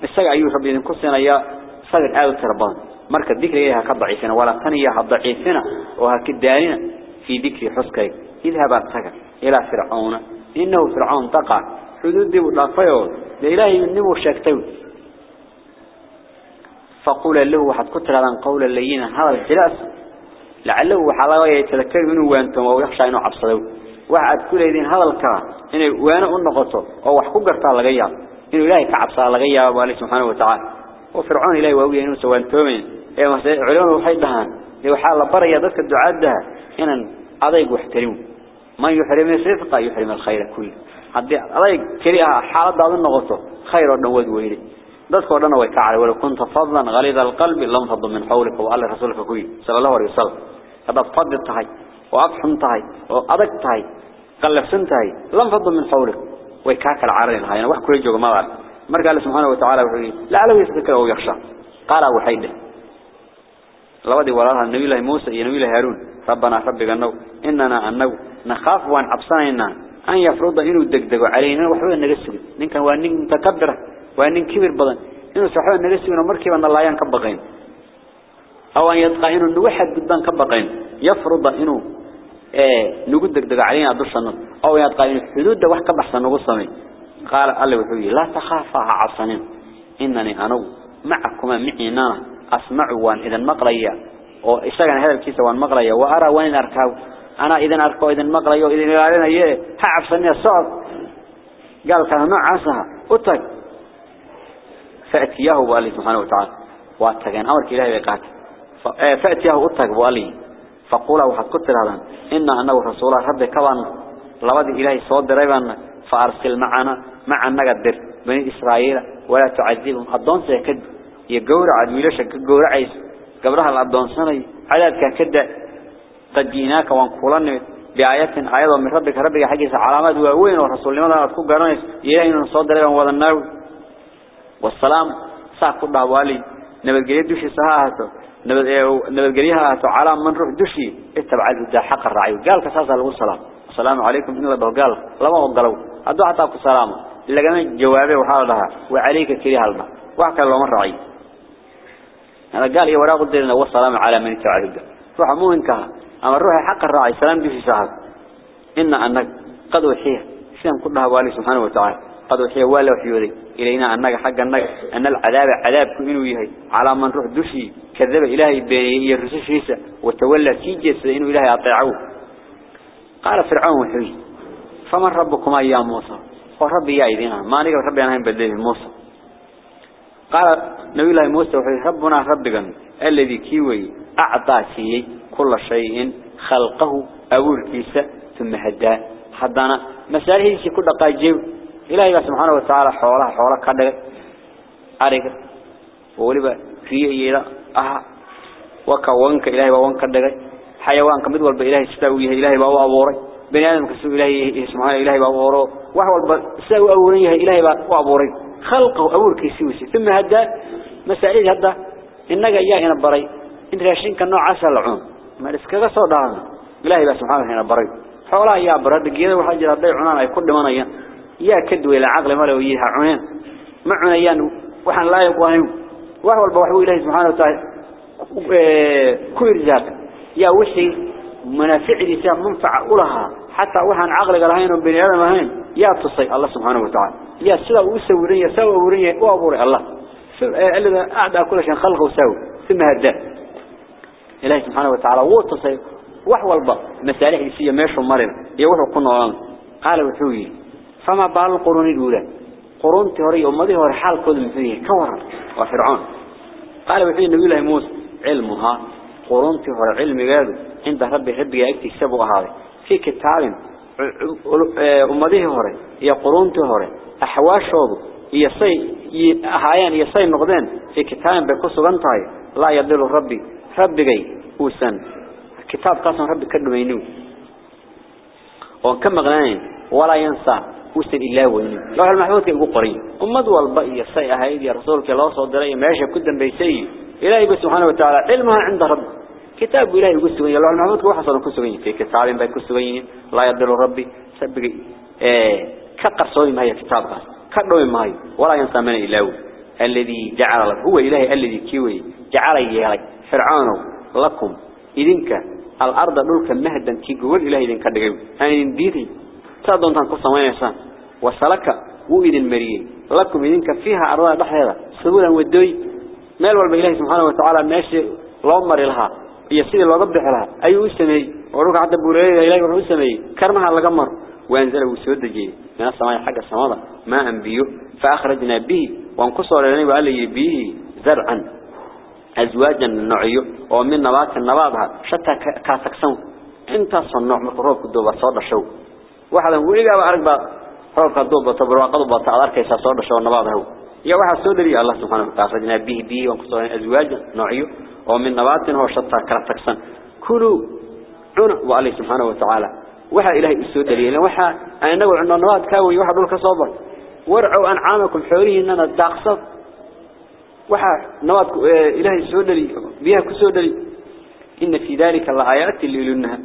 السجع أيها ربي إذن كفضايننا إياه صغر آل تربان. مرك الذكر إليها كضعيفنا ولا تنيا ضعيفنا. وهكذا في ذكر حسكي. اذهب أبتك إلى فرعون. إنه فرعون تقع. حدود دي وضافيه لإلهي من نمو شاكتوه فقول له وحد كتر عن قول الليين هذا الجلاس. لعله وحلاوة يتذكر منه وأنتم ويخشى إنه عبصدوا وحد كل يدين هذا الكلام. إنه وأنا النقطة أو وحكو قرطان لغيا إنه إلهي كعبصا لغيا وبالي سبحانه وتعالى. وفرعون إلهي وهو ينو سوان تومين إيه علمان وحيدها لوحا إيه الله بريا ذلك الدعاء دها هنا أضيق واحترمه. ما يحرم السفقة يحرم الخير كله. هذه أضيق كريها حالة ضعب النغطة خير ونوود وهيلي ذلك ورنا ويكعر ولو كنت فضلا غليظ القلب لم فض من حولك وعلى رسولك كوي. صلى الله عليه وسلم. هذا فضل تحي وأفحم تحي وأضيق تحي قلب سنتحي لم فض من حولك. ويكاك العارين هاي. أنا وحكو يجوك ماذا مر قال سبحانه وتعالى وحيد لا لا يذكر أو يخشى. قال وحيد لا ودي وراها النبي له موسى النبي له هارون. ربنا ربنا نو إننا نو نخاف وأن عبسانا أن يفرض إنه دقدق علينا وحول نجسوا نك وان نتكبر وان نكبر بدن إنه سحوا نجسوا ومركب أن الله ينكبقين أو أن يتقى إنه واحد جدا كبقين. يفرض إنه إيه، نقول دقدق علينا دوسنا أو يتقى إنه حدود واحد كبحسن وقصمي قال الله وحبي لا تخافها عصنين إنني أنا معكما معي نانا أسمع وأن إذا مقرية وإستغن هذا الكيس وأن مقرية وأرى وين أركاو. أنا إذا أركاو إذا مقرية وإذا قالنا إيه هعفصني الصعب قال كان نوع عصها أتك فأتياه بالله سبحانه وتعالى. واتقين أمرك إلهي بقات فأتياه أتق بالله فقولا وحد كتر هذا. إن أنه رسول ربي كوان لبدي إلهي صوت دريبا. فأرسل معنا مع النقدر بني إسرائيل ولا تعذبهم. الضون سيكد يقور عد ويلاشك قور عيس. قبلها الضون سنة عددك كد قد جيناك وانقولن بآيات أيضا من ربك. ربك حقيس علامات وأوين ورسول لماذا أتكون قرنيس؟ إلهي من صوت دريبا وذناوي والسلام ساق قد والي نبذ دوشي نبذ نبذ جريها على من روح دوشي. اتبع الهدى حق الرعي. قال كساس له السلام السلام عليكم. إن الله قال لما قالوا عطاك السلام إلا كمان جوابه وحال وعليك كريها الماء وحكى الله من رعي أنا قال يا وراء قدرنا والسلام على من الهدى. روح مو انكها أما الروح حق الرعي سلام دوشي سهاته إن أنك قد وحيه سلام قدها والي سبحانه وتعالى. قد وحيه ولا وحيودي إلينا أنك حق أنك أن العذاب عذاب كإنه يهي على من روح دشي كذب إلهي بيني الرسول شيسا وتولى سيجيس إنه إلهي أطيعوه. قال فرعون وحوي فمن ربكما يا موسى؟ وربي يا إذينا ما نقل ربي أنا بديه موسى. قال نبي الله موسى وحوي ربنا ربك. الذي كيوي أعطى سيي كل شيء خلقه أول كيسة ثم هداه حدانا مساله سي كل قاجيب إلهي سبحانه وتعالى حوالها حوالها كدغ أريك. ولبا في إيلا أها. وكوانك إلهي وانك دغ حيوانك مد والبا إلهي استويه إلهي باو أبوري بني آدم كسو إلهي سبحانه إلهي باو أبورو وحو والبا استوي أوريه إلهي باو أبوري خلقه أول كيسوسي ثم هدا مسائل هدا إنك إياه هنا بري إنت راشين كالنوع عسى العون. ما رسكك صدعنا إلهي سبحانه هنا بري حوالها يا برد قيادة وحاجة هدا عنان. أي كل منايا يا كدوا إلى عقل ما لو يها عنان. ما عنيان وحن لا يقوانهم وهو البوحو إلهي سبحانه وتعالى. كل ذاك يا وحي منافع لسا منفع أولها. حتى وحن عقل قرهين وبني آدم هين يا تصي الله سبحانه وتعالى. يا سلا وسورية سوى ورية وأبوري الله. الذي أعدى كل شيء خلقه وسوي ثم هدى إلهي سبحانه وتعالى وتصي وحو البا مسالح لسيا ماشو مرن يوحو كنا قال وحوي. فما بال القرون الأولى. قرون تهري أمضي هو حال كل مثله كورا. وفرعون. قال وحي النبي الله موسى. علمها. قرونتي هو علم قالوا. عند ربي ربي يكتسبوا هذا في كتاب أمده هوري هي قرونتي هوري أحواشوض يصي أحيان يصي نقدين في كتاب بكسو غنطاي لا يضل ربي ربي جاي وسن. كتاب قاسم ربي كله مينو وكم غنين ولا ينسى وسن إلا وينو لو المحمود كان قرين أمد والبقي يصي أهيد يا رسولك الله وسلم ماشي كدا بيسي. إلهي سبحانه وتعالى علمها عند رب كتاب إلهي كسوين الله المحمود كوحصل كسوين في كتاب باي كسوين لا يضل ربي سبقي إيه كقرصوي ما هي كتاب قاسم كدوي ماي ولا ينسى من إله الذي جعل هو إله الذي كيوي جعل يهلك فرعون لكم إذنك الأرض دولك مهدا تيقول إله إذن كدقوا أن ديدي تأدون تنقص ما يسان وسلك وإذن مريه لكم إذنك فيها أرض بحيرة سبولا ودوي مال والبإله سبحانه وتعالى ماشي لأمر لها. يسير الله ضبح لها أي اسمي وروك عدد بوريه إلهي وروك اسمي كرمها لقمر وأنزله سود جي من السماء حق السماء ما أنبيه فأخرجنا به وانقصوا لنا وقال لي به زرعا أزواجا نوعيه ومن نبات النباتها شتى كاسكسون انت صنع مقروب كدوبة صاد شو واحد يقول لي أعرف بقى روب كدوبة تبروا قضبة تعذر كيسا صاد شو النباتها يا واحد صدري الله سبحانه وتعالى به به وانقصوا الزواج نوعيه ومن نواتن هو شطة كرفتك سن كلوا عنه وعليه سبحانه وتعالى واحد إلهي السودري واحد أنا نقول عنه نوات كاوي واحد رولك صبر وارعوا أنعامكم حوليه إننا داقصد واحد نوات إلهي السودري بيها كسودري إن في ذلك الله آيات اللي يلونها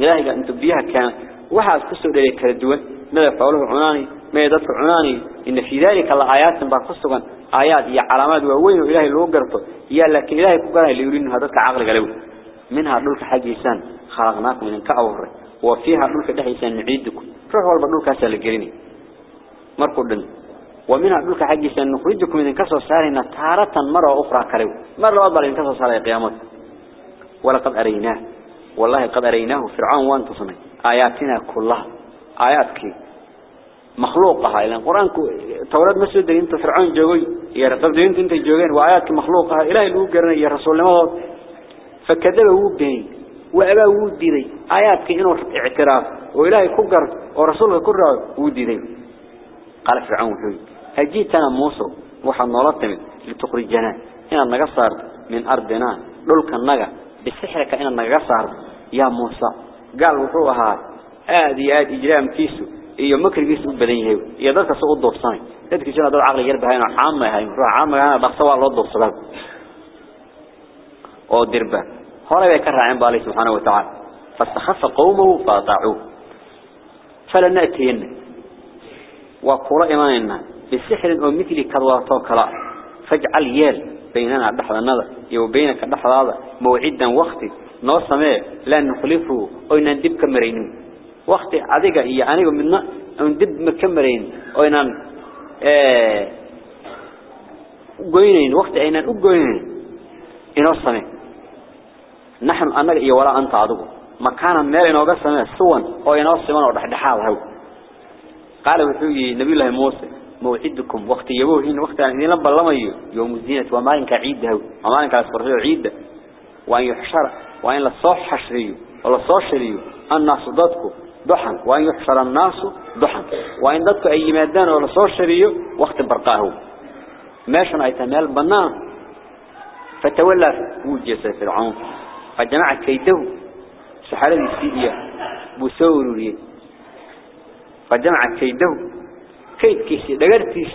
إلهي قال أنت بيها كان واحد كسودري كالدول ماذا فعله عناني ميدات عناني إن في ذلك الآيات بخصوصا آيات هي علامات وأوين إله الوجرته هي لكن إله كقوله اللي يرين هذا كعقل قلبه. منها دولك حاج إنسان. خلقناكم من كأوره. وفيها دولك ده إنسان نعيدكم. فهو البدولك أسأل الجريني مرقدن ومنها دولك حاج إنسان نخرجكم من كسر سارنا تارة مرة أخرى قلبه مرة أضل إن كسر سار قيامه ولا قد أريناه. والله قد أريناه. فرعون وانتصمي آياتنا كلها. آياتك. مخلوقها. إلى القرآن تورد مسجد إنت فرعون جوي يا رقب إنت إنت جوين وآياتك مخلوقها إلهي لو يا رسول الله. فكذبه بين وأبا وديدي آياتك إنه اعتراف وإلهي كقر ورسوله كقر وديدي قال فرعون حوي هجيتنا موسى وحن نلطمن لتخرجنا. إن النقصر من أرضنا للك النقى بسحرك إن النقصر يا موسى. قال وحوها آدي آدي إجرام كيسو. Iyo makrigiis u badan yahay iyo dadka soo doofsanay dadka jira dad aqli yar bahayna caama yahay ruux caama ah dhaqso waa loo doofsadaa oo dirba. هنا بيكرر عن بالله سبحانه وتعالى فاستخف قومه فاطاعوه فلنأتين وقول إيماننا بالسحر ومثل كذوات وكلا فاجعل يال بيننا دحض النظر وبينك دحض هذا موعدا وقتي نوصمه لا نخلفه وإن ندب كمرين وقتي عديك إيا أنا منا ندب مكمرين. وإن آه قوينين. وقتي أين أقوينين إنوصمه نحن أنا إيه ولا أنت عدو مكانا مال إنه قسم سوى أو ينص من ورح دحاله قال وحوي نبي الله موسى موعدكم. وقت يبوهين. وقت أن ينبى الله يوم الزينة وما إنك عيده وما إنك أسفره عيده وأن يحشر. وأن لصوح حشريه ولا صوح شريه الناس ضدكم ضحن وأن يحشر الناس ضحن وأن ضدك أي مادان ولا صوح شريه وقت برقاه ماشنا يتمال بنان. فتولى وجه فرعون. فجمع كيده. سحرة السيدية بسور لي. فجمع كيده. كيد كيس. دقرتيس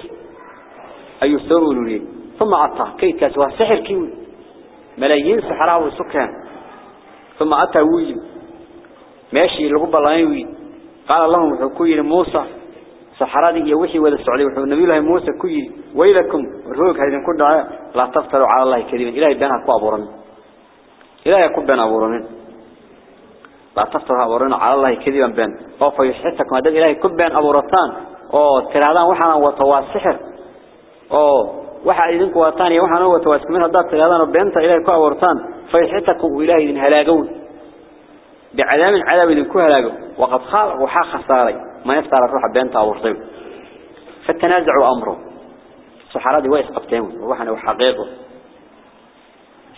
أي سور لي. ثم أتى كيد كاس سحر كيوي ملايين سحراء وسكان. ثم أتى وي ماشي لغب الله يوي قال اللهم حكوي لموسى سحرادي يوحي ولا السعودي وحو النبي الله موسى كوي ويلكم روك هذين كل لا تفتروا على الله كريما إلهي بينها كوابورا إلهي يكون بين أبورنين لا تفتروا أبورنا على الله كذبا بين وفا يحيطكم هذا إلهي كون بين أبورتان tiraadaan waxaan wato waa sixir oo waxa idinku wataan iyo waxaan wato waa isku hada tiraadaan beenta ilaahay ku awartaan fayxitakum ilaahay idin halaagow بعذاب عذاب waqad khal waxa khasaaray ma yaftara ruuxa beenta awartay fatanaaza'u amru saxaradii way isqabteen waxana xaqiiqo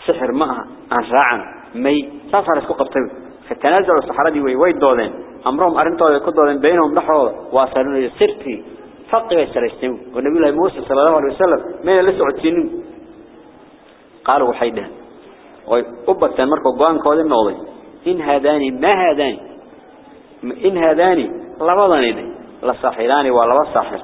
sixir ma aha أن راعا مي صار اسكو قبطي فتنازلوا الصحراء دي ويد دودين أمرهم أرنتوا دودين بينهم نحو واصلوا سرتي. فقوا السلسلين والنبي الله موسى صلى الله عليه وسلم من اللي سعودين قالوا حيدا وأبت مركو قوان كود النوضي إن هذاني ما هذاني؟ إن هذاني لبضاني لصاحراني ولا صاحر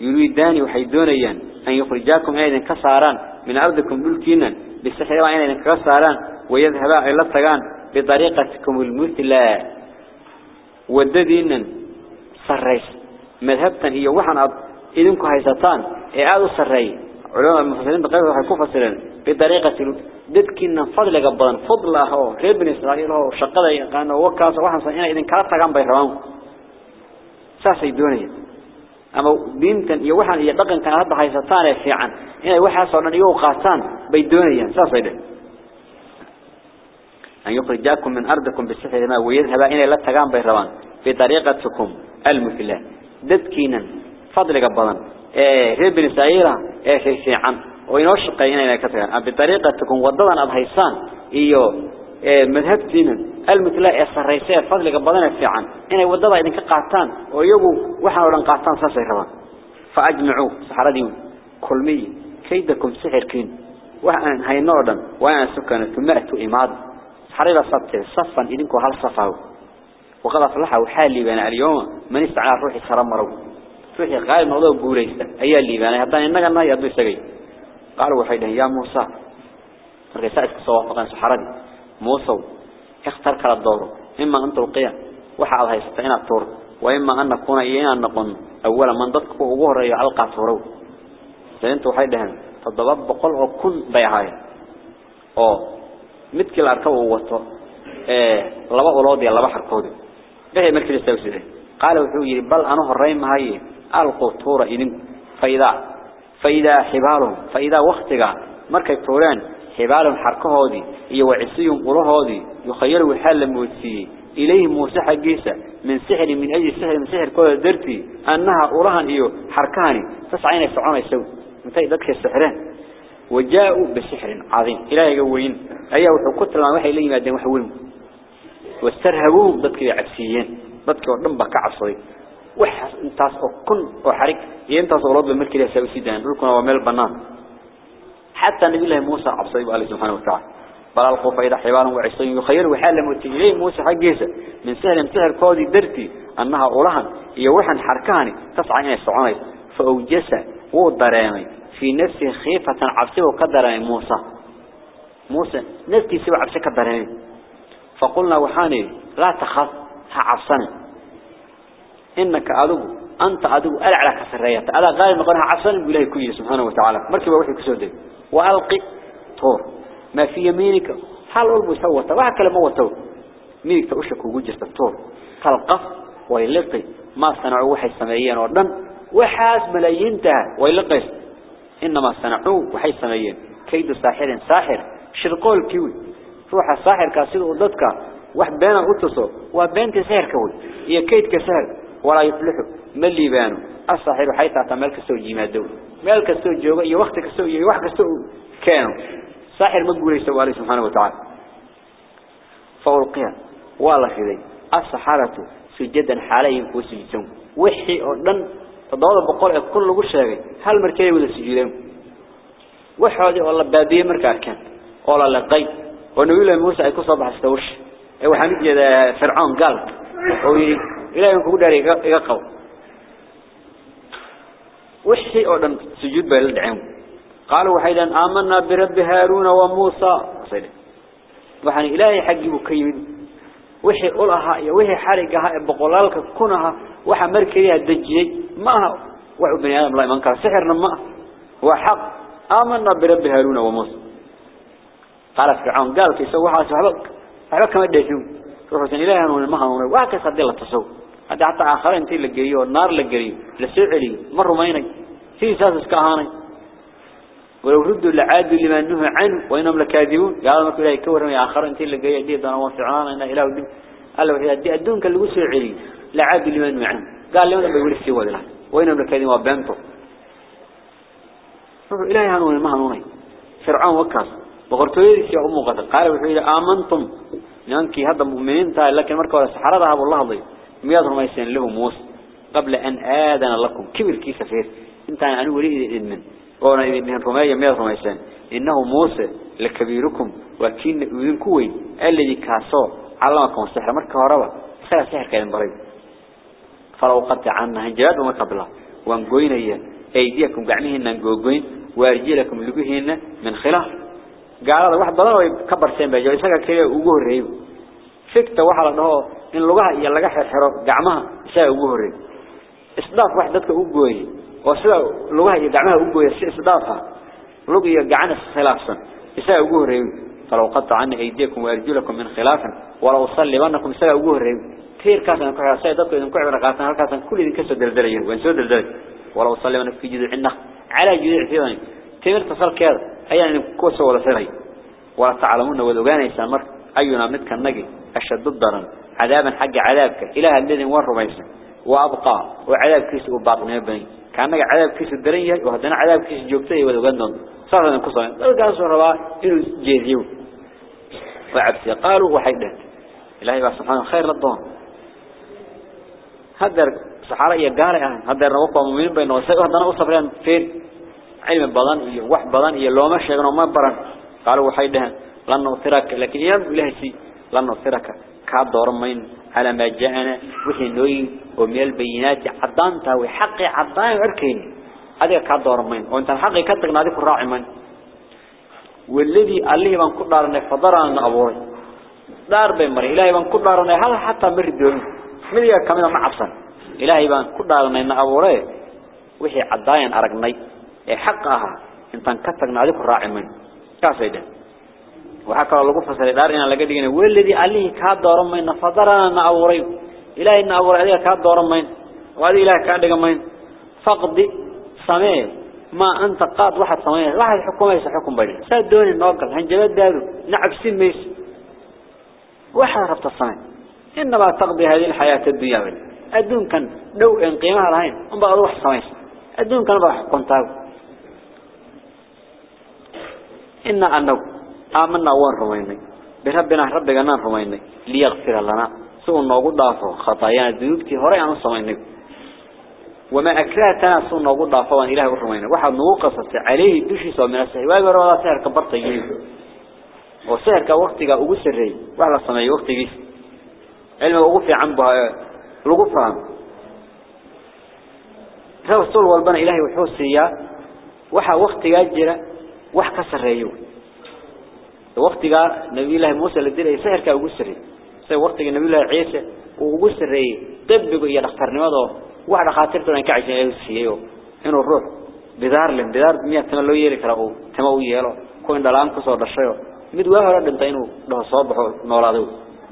يريداني وحيدونيا أن يخرجاكم أيضا كساران من أرضكم بالكينا بالسحر وأيضا كساران ويذهبا إلى الطغان بطريقتكم المثلى. وددينا سريس مذهبتا هي وحن إذنكم هيستان إعادوا سري علماء المفسرين بقية وحيكون فسرين بطريقة ددكنا فضل قبضان. فضل هو بن إسرائيل هو شقدا يقانا وكاس وحن صنعنا إذن كلا طغان بيروان ساسي دونيا أما hadda haysataan ee fiican inay waxa soo dhan iyagu qaataan bay doonayaan saasay dhig أن يخرجاكم من أرضكم بالسحر ما ويذهب إلى لا تقام بيروان في طريقتكم المثلى ددكينا فضل قبضا إيه بن سعيرة إيه في في عن وينوش قينا إلى كتير بطريقتكم وضدا أبهيسان إيو إيه مذهبتنا المثلى السريسية فضل قبضنا في عن إنه وضدا إذن كقعتان ويجوا وحنا ورن قعتان ساسي فأجمعوا. سحردين كل مية كيدكم سحر كين وأن هاي نوردا ثم أتوا إماد. حرير صبت صفا إذنكو هل صفاو. وقد أفلحوا حالي بين اليوم. من استعلى روحي سرمروا روحي غاية موضوع بوريستا أي اللي بين. هطان إنك الله يدو قالوا وحيدا يا موسى. رسائك صوافقا سحردي موسى اختر كلا الدور إما أن تلقيا وحال هاي ستعين الطور وإما أن نكون إيانا نكون أولا من ضدك وغوهر يعلق طورو فإنتو حيدا فالضباب بقول وكن بيعاي. أو midkii la arko uu wato ee laba ulood iyo laba xarkood bixi markii la sawsiday qaal wuxuu yiri bal anu horeey mahay فإذا حبالهم فإذا وقتها مركا فوران حبالهم حركهودي إيو عسيهم قرهودي يخيروا الحال الموتسي إليهم موسحة جيسة من سحر من أجل سحر من سحر كل درتي أنها أرهن إيو حركاني فسعين فعون يسو متاي ذكر السحران وجاءوا بسحر عظيم. إلى يقوين أيها وحقوت الله وحي إليهم أدين وحولهم. واسترهبوهم ضدك العبسيين ضدك ورنبك عصري. وحس انتاس وكن وحرك ينتاس ولاد بالملك إليه سوي سيدان لكنا وميل بنان. حتى نبي الله موسى عبصي بأله سبحانه وتعالى. بل ألقوا فإذا حبالهم وعصيين يخير وحال موتي إليه موسى حقيسة. من سهل سهل كودي درتي أنها أولهن يوحن حركاني. تسعى إليه السعوني فأوجسه وضرامي في نفسه خيفة عبسه وقدر موسى. موسى نفسي سوى عبسه قدر فقلنا وحاني لا تخاف عبسنا إنك أدو أنت أدو ألعلى كسرية ألا غير نقولها عبسنا بإله كوي سبحانه وتعالى. مركب وحي كسودي وألقي طور. ما في يمينك؟ حال سوته واحد كلمة وتو مينك تأشك وجرت الطور. تلقف ويلقي. ما صنعوا وحي سمعيا وردن. وحاس ملايينتها ويلقي. إنما صنعوا وحي سميين كيد ساحر ساحر. شرقول كيوي. روح الساحر كاسيد وددك. واحد بينا قطسو وبينك سحر كوي. هي كيد كسهر ولا يفلح من اللي ليبانو الصحيح حيث اعتمل كستو جيمادو مالك كستو جيوغا يا وقت كستو يا وقت كستو كانو صاحب مقبول يستوالي سبحانه وتعالى. فوالقيا والله خذي الصحارة سجدا حاليهم وسجدهم وحي أردن فضوضا بقول كل قرشاك هل مركيه وذا سجدهم وحي والله بابيه مركز كان. والله لقي ونويله موسى يكون صباح استوش ايو حميد آه، فرعون قال. Muuse ay ku soo baxay warsh ee waxaan jeedaa fircoon gal oo ilaahay ku dharay iga qaw wixii oo dhan sujuud bay la dhaceen qaaluu waxay dhan aamanna bi rabbi haaruna wa muusa waxaan ilaahay xaqii uu ka yimid wixii ul ahaa iyo wixii xarig ahaa ee boqolaalka kun ahaa waxa markii dajiyay ma aha wax bani aadam la iman kara sixirna geeyo naar la geeyo la soo celiyo ma rumaynay si saas iska ahaanay ولو ردوا لعادوا لما نهوا عنه وإنهم لكاذبون قالوا ما كل هيك ورم يا آخر اللي جاي دي دنا وفعلنا إن إله ودين قال له هي الدون كان لجوس علي لعادوا لما نهوا عنه قال لهم بيقول السوى له وإنهم لكاذبون وبنته روح إلهي هنون ما هنوني فرعون وكاس boqortooyadiisa u muuqata qaal wuxuu yiri aamantum nimankii hadda mu'miniinta laakiin marka hore saxarada abu مياد رميسين له موس قبل أن آذن لكم. كبير كيسة فيه؟ انت عن وليه إدمن وأنا إذن رمي مياد رميسين إنه موس لكبيركم وكين وين كوي. ألذي كاسو علمكم السحر. مركة وربا. سلا سحر كان بريد. فلو قد عنا هنجاب وما قبله. وانقوين ايا أيديكم قعنيهن انقوين وارجيلكم لقوهن من خلاه قال هذا واحد بضعه كبر سين بجوه. يساقك كيه وقوه الرهيب فكتا واحد انه in lugaha iyo laga xirxiro gacmaha isaga ugu horeeyay isdaaf wax dadka u gooyay oo sida lugaha iyo gacmaha u gooyay si isdaafa lug iyo gacan khilaafsan isaga ugu horeeyay falaw qatacana aydiyakum waarjilakum min khilaaf walaw sallibanakum isaga ugu horeeyay tiirkaas aan ku xirasay dadku idin ku cibra qaatan halkaas aan kulli idin ka soo daldalayo waan soo daldalay walaw sallibana fi jid'inna ala jid'in timir tasalkeeda ayaan ku soo wada xiray wala taclamuna wada ogaanaysan mar ayuna mid kan nagi ashad daran عذابا حق عذابك إله الذي ورميسا وأبقى. وعذابكيس وباقنا بني. كان عذابكيس الدرية وهدنا عذابكيس جوبتي وذغنن صار من قصة قال سورة إنه جيزيو وعبسي قالوا وحيدا إلهي سبحانه خير للضوان هذا صحراء قال هذا الروق مؤمنين بين وسائل هذا أصبران فين؟ علم بدن وح بدن يلو ما شيء ما برن قالوا وحيدا لن نغفرك. لكن يا إلهي سي لن نغفرك. كدورمين على ما جاءنا. وحي نوي ومن البينات عدانتا وحق عدان أركين هذا كدورمين وانت الحق كتقنا ذيك الراعي من. والذي عليه من كل دارنا فضرنا أبوه دار بين مري. إلهي من كل دارنا هذا حتى مري دون مليا كمان ما عبسن إلهي من كل دارنا إن أبوه وحي عدان أرقني. حقها. انت كتقنا ذيك الراعي من. كاسيدا وحكى الله فسر دار إن لقد جينا والذي عليه كاد دورم من فضرنا أوري إلهي إن أوري عليه كاد دورم من وهذه إله كاد جمين فقد سماه ما أنت قاد واحد سماه واحد حكومة يسحكم بدي سادون النوقل هنجبت دارو نعب سميس واحد رفت السماه إنما تقضي هذه الحياة الدنيا بدي الدون كان لو إن قيمها رهين أم بقى روح سميس الدون كان بقى حكم تاو إن أنه آمنا وان رميني. بربنا ربنا رميني. ليغفر لنا. سوء نوغو دافو. خطايانا ديوبتي هوري عن سميني. وما أكرهتنا سوء نوغو دافو. وان إله رميني. واحد نوقصت عليه دوشي سوى من السحي واقع روالا سهر كبرت يجيب وسهر كوقتك أقو سري. وعلى الصمي وقتك. علم أقو في عنبها لغو فهم. رسول والبنا إلهي وحوسيا. وحا وقتك أجرى وحكا سريو. وقتها نبي الله موسى لديه سهر كأوجو سري سي وقتها نبي الله عيسى وأوجو سري طب يا دكتور نماذا؟ واحد خاطرته إنك عايشين أيوسيه إنه الروح. بدار لهم بدار مية تملوا يري كراو تموي يلا. كون دلام كسر دشيو. مد واه رد انتينو. ده صبح نورادو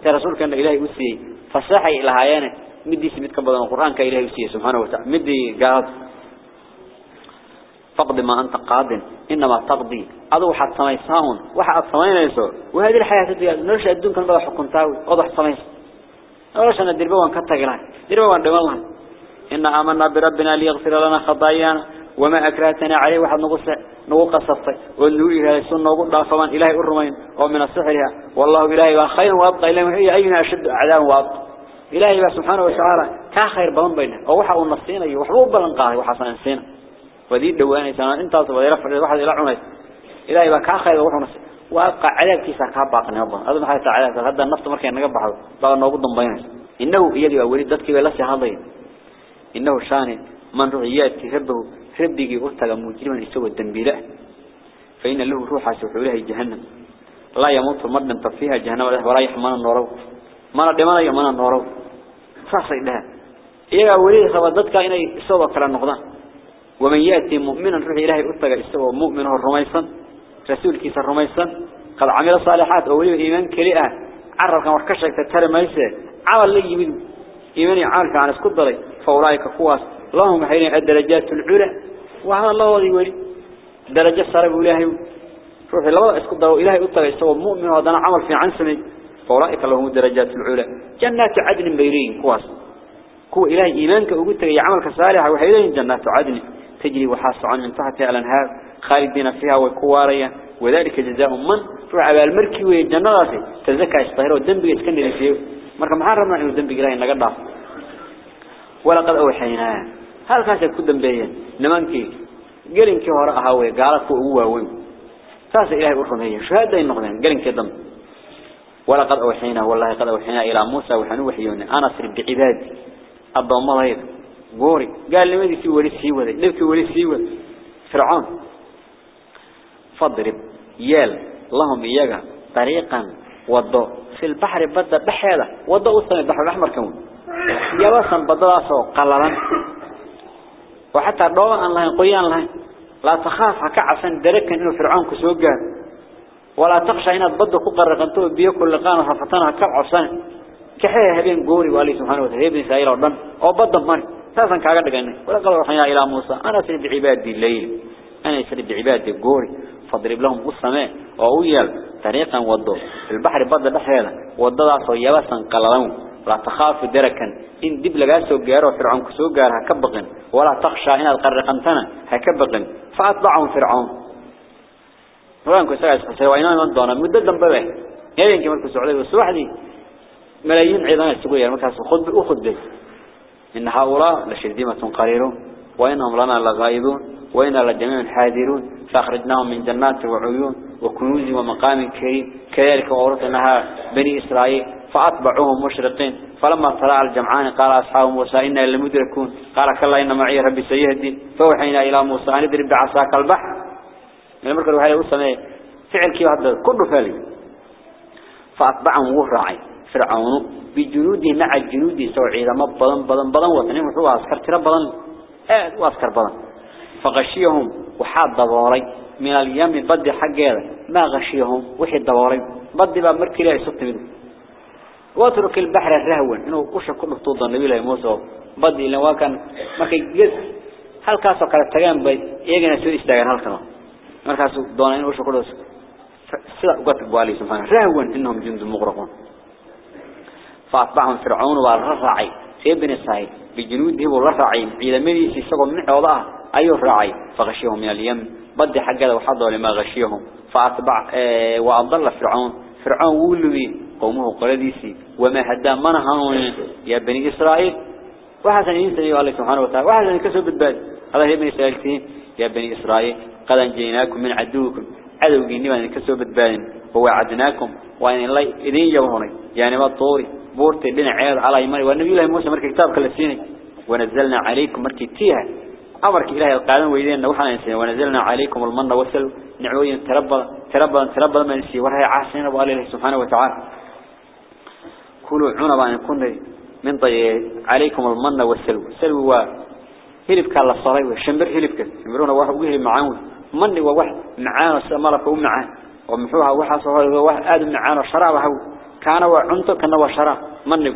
يا رسول كان إلهي يوسيه فصحي إلى هايانه مدي سميت كبدان القرآن كإلهي يوسيه سبحانه وتعالى مدي قاعد. فقد ما أنت قادم إنما تقضي. أضو حد سميساون وحد سميساون وهذه الحياة الدنيا نرشى الدون كان بضح حكمتاوي وضح سميس نرشى أن الدربوان كتاقلان. دربوان دوالله إن آمنا بربنا ليغفر لنا خطايانا وما أكرهتنا عليه واحد نقص نقص صفي والنوري هذا السنة نقول ضعفمان إلهي الرمين ومن السحرها. والله إلهي خير وأبقى. إلهي هي أينا أشد أعدام وأبقى. إلهي سبحانه وتعالى كاخير بلن بينه ووحا ونصينا وحبوب بلن قاهي ودي دواني سنة انت صبر يرفع واحد إلى عنيس إلهي بقى خير وحنا وأبقى عذاب كيسا كابق نيوبا هذا ما حيث عذاب هذا النفط مركي نقبحه بقى نوقض بينه إنه يدي أولي ذاتك بلسي هذين إنه شاني من رعيات ربه ربك قلتك مجرما يسوى الدنبيلاء فإن له روح سحوله جهنم. لا يموت مرد فيها جهنم ولا يحمل النور ما دمنا يمن النور صاصي لها إيجا ولي خبضتك إنه يسوى كلا النقضان ومن يأتي مؤمنا روح إلهي أتقى إستوى مؤمنه الرميسا رسول كيس الرميسا قد عمل صالحات أولي إيمان كليئة عرف كان وركشك تترى ميسا عمل لي من إيماني عارف عن اسكت لي فأولئك قواس اللهم حين الدرجات العلى وهذا الله وذي ولي درجة صارب إلهي روح الله اسكت له إلهي أتقى إستوى مؤمن وهذا عمل في عنسمي فأولئك لهم الدرجات العلى جنات عدن بيرين قواس كو إلهي إيمانك وقلت يا عملك صالحة وحيدين جنات عدن. تجري وحاس عن من تحتها الأنهار خالدين فيها وكواريا وذلك جزاء من روح المركي والجنة تزكى استهر والدم بيتكن للسيو مركب محرمنا إنه الدم بيجري نقدر ولقد أوحينا. هل كان يكون بيان نمانكي. قال إنك وراء هاوي قالت هو وين تاس إلهي أرخم هي. شهادة النقدين قال إنك دم ولقد أوحينا. والله قد أوحينا إلى موسى وحنو وحيونا أنا سرب بعبادي. الضم الله قوري قال لي ما دي سوى لي سوى ذي. نبكي ولي سوى فرعون. فضرب يال. اللهم إياك. طريقا. وضو. في البحر بدأ بحيلة. وضو أصلا البحر الأحمر كون بدأ سو قللا. وحتى ضوء أن الله قيان الله لا تخاف. حكا عسان دركا إنه فرعون كسوقا. ولا تخشى إن تبدو كقر قنتو بيكو لقانا رفتنا كب عسان كحيه هبين قوري والي سبحانه وتعالى. هبين سائل وردن. أو بدأ ماني ساسا كاغا دغاني ولا قال وحنا إلى موسى أنا سرد عبادي الليل. أنا سرد عبادي غوري فضرب لهم السماء أو يل طريقا وضو. البحر بدا بخيلا وددا سو يبسن قللان لا تخاف دركا. إن دب لغا سو غيرو فرعون كسو غار هكبقن. ولا تخشى ان القرقنتنا هكبقن. فاطلعهم فرعون. فرعون كسا سو وينا من دونا مدة دنبه هينكي markuu socday subaxdii ملايين عيدان markaas khudbi u khudbay إن هؤلاء لشرذمة قليلون وإنهم لنا لغائبون وإنا لجميع حاذرون فأخرجناهم من جنات وعيون وكنوز ومقام كريم كذلك وأورثناها بني إسرائيل فأتبعوهم مشرقين. فلما طلع الجمعان قال أصحاب موسى إنا لمدركون قال كلا إن معي ربي سيهدي. فوحينا إلى موسى أن اضرب بعصاك البحر. من المركز وحي وسمي فعل كيف هذا؟ كله فعلي فأتبعهم وراعي فرعون بجنوده مع الجنود سوى عيدما بدن بدن بدن وطنين وحوا أسكر ترى بدن آه وأسكر بدن فغشيهم وحاد دباري من اليم بدي حق هذا ما غشيهم وحد دباري بدي بقى مركي لا يسط منه واترك البحر الرهون إنه وش كل طوض النبي له موسى. بدي لو كان ما كي جز. هل كاسو كلا تجان بي؟ يجينا سوي استجان هل كنا مركاسو دونين وش كله سلا قط بالي سبحانه. رهون إنهم جند مغرقون. فأتبعهم فرعون والرفعي في ابن إسرائيل بجنوده والرفعي إذا مليس يسقوا من عوضاه أيه الرعي فغشيهم من اليم. بدي حق هذا وحضر لما غشيهم. فأتبع آه وأضل فرعون. فرعون ولوي قومه قلديسي وما هدا من يا بني إسرائيل. وحسن ينسى الله سبحانه وتعالى. وحسن يكسب البال هذا هي بني يا بني إسرائيل قد أنجيناكم من عدوكم. عدو جيني وأن يكسب البال ووعدناكم. وأن الله إذين جوهري يعني ما الطوري بورتي لنا عيال على يمري والنبي الله موسى مركي كتابك لسيني ونزلنا عليكم مركي تيها. أمرك إلهي القادم ويدين نوحنا نسينا ونزلنا عليكم المن والسل. نعوين تربى تربى تربى من نسي وهي عاصين أبو الله سبحانه وتعالى. كلوا عنا بأن يكون من طي عليكم المن والسلو السلو هو هلب كان الصلاة. والشمبر هلب كان شمبرون واحد وهلب معاون. من هو واحد معانا سمالك ومعاه ومحوها واحد. صهر واحد. آدم معانا شرابه كان وعنته كان وشراب من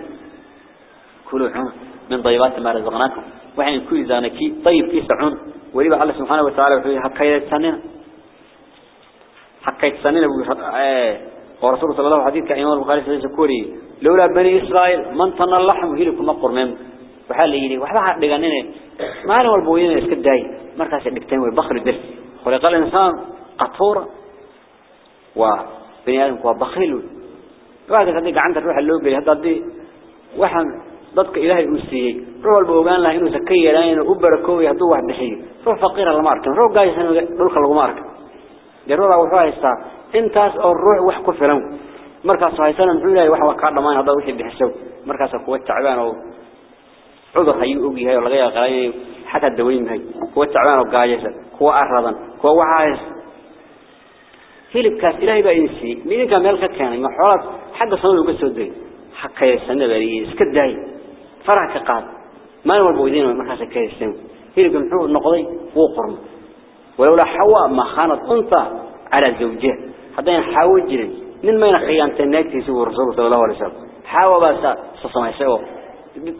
كلوا عنا من طيبات ما رزقناكم. وحين كل ذانكي طيب كيس عون. وليبا الله سبحانه وتعالى وحيه حكاية سنين حكاية سنين ورسول صلى الله عليه وسلم إمام البخاري الله عليه لولا بني إسرائيل من طن اللحم هيلكم مقر من وحال يجي وحلا دقانين ما أنا والبوين إسكت داي. مركز الدكتين والبخر الدرس. خلق الإنسان قطورة. وبني آدم هو بخيل. واحد هذيك عند الروح اللوبي هذا دي وحن ضدك إلهي أوسيي روح البوغان له إنه سكية لأنه أبركوي هدو واحد بحي روح فقير لمارك روح قايس إنه دولك لمارك جرورا وحواه يستار إنتاس أو الروح وحكو فلون مركز هايسانا نحوله وحوى كارد ما هذا وحي بحسو. مركز قوة تعبان أو عذر هاي أوجي هاي ولا غير حتى الدوين هاي. قوة تعبان أو قايسا قوة أرضا. قوة وحايس هيلب كاس إلهي بقى إنسي مين كان مالك كان محورات حق صنوه يقصوا الدين حق يسنى بري اسكت داي فرع كقاد ما نور بودين وما كاس كيسن هيلب محور النقضي وقرن ولولا حواء ما خانت أنثى على زوجها هذا حاول جري من ما ينخيان تناك تسوى الرسول صلى الله عليه وسلم حاول بس سسمع يسوى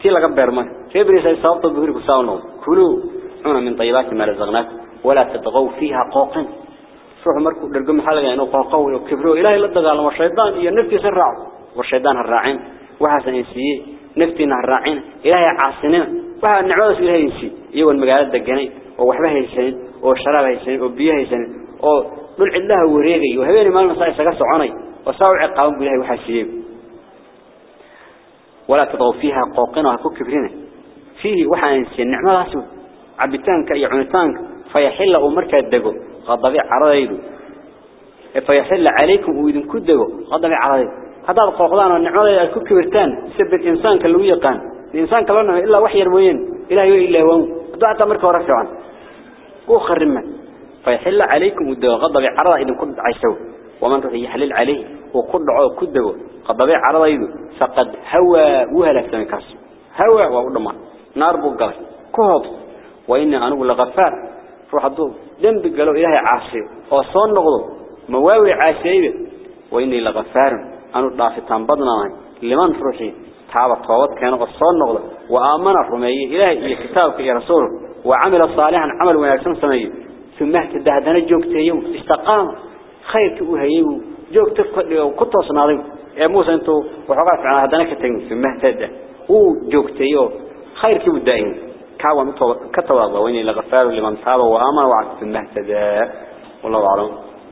تيلا قبر ما فبري سيصابط بهرك ساونو كلوا عنا من طيبات ما رزقناك ولا تطغوا فيها قوقا روح مركو درقم حلقة إنه قوقوا وكبروا إلهي للدقال والشيطان هي نفتي سرعوا والشيطان الراعين وحسن ينسي نفتينا الراعين إلهي عاصنين وحا نعوذ إلهي ينسي يوان مقالات دقانين ووحبه يسنين وشراب يسنين وبيه يسنين oo dhul cidlaha wareegay oo habeen maalin saa isaga soconay oo saa u ciqaaban bilahay waxa siiyay wala tadaw fiha qooqina ku kibrina fihi waxa aan nicmadaas cabitaanka iyo cunitaanka fayahilla oo markaa dago غضبي عرايدو فيحل عليكم ويدن كدوا غضبي عرايد هذا القرآن والنعمة الكبرتان سب الإنسان كلوي قان الإنسان كلنا إلا وحي الوين إلا يو إلا وهم دعاء تمرك ورفع عن وخرمة فيحل عليكم ودوا غضبي عرايدن كد عيسو. ومن تفي يحلل عليه. وكل عو كدوا غضبي فقد هوى وهلا سمكاس هوى وقدما نار بقر كهض وإني أنا ولا غفار روح الضوء. دم بقالوا إلهي عاصي وصون نغضو مواوي عاسيبه وإني لغفار أنا ضافتان بدنا لمن روحي تعب الطوات كان قصون نغضو وآمن الرمي إلهي كتابك يا رسوله وعمل صالحا عمل ونكسن سميه ثم اهتدى هذا جوجتيو استقام خيرك وهيو جوجت كتوسنادي يا موسى انتو وحقا فعلا هذا كتغن ثم اهتدى أو جوجتيو خيرك كاوا كتواضع وين لغفار لمن تاب وآمن وعد ثم اهتدى والله أعلم.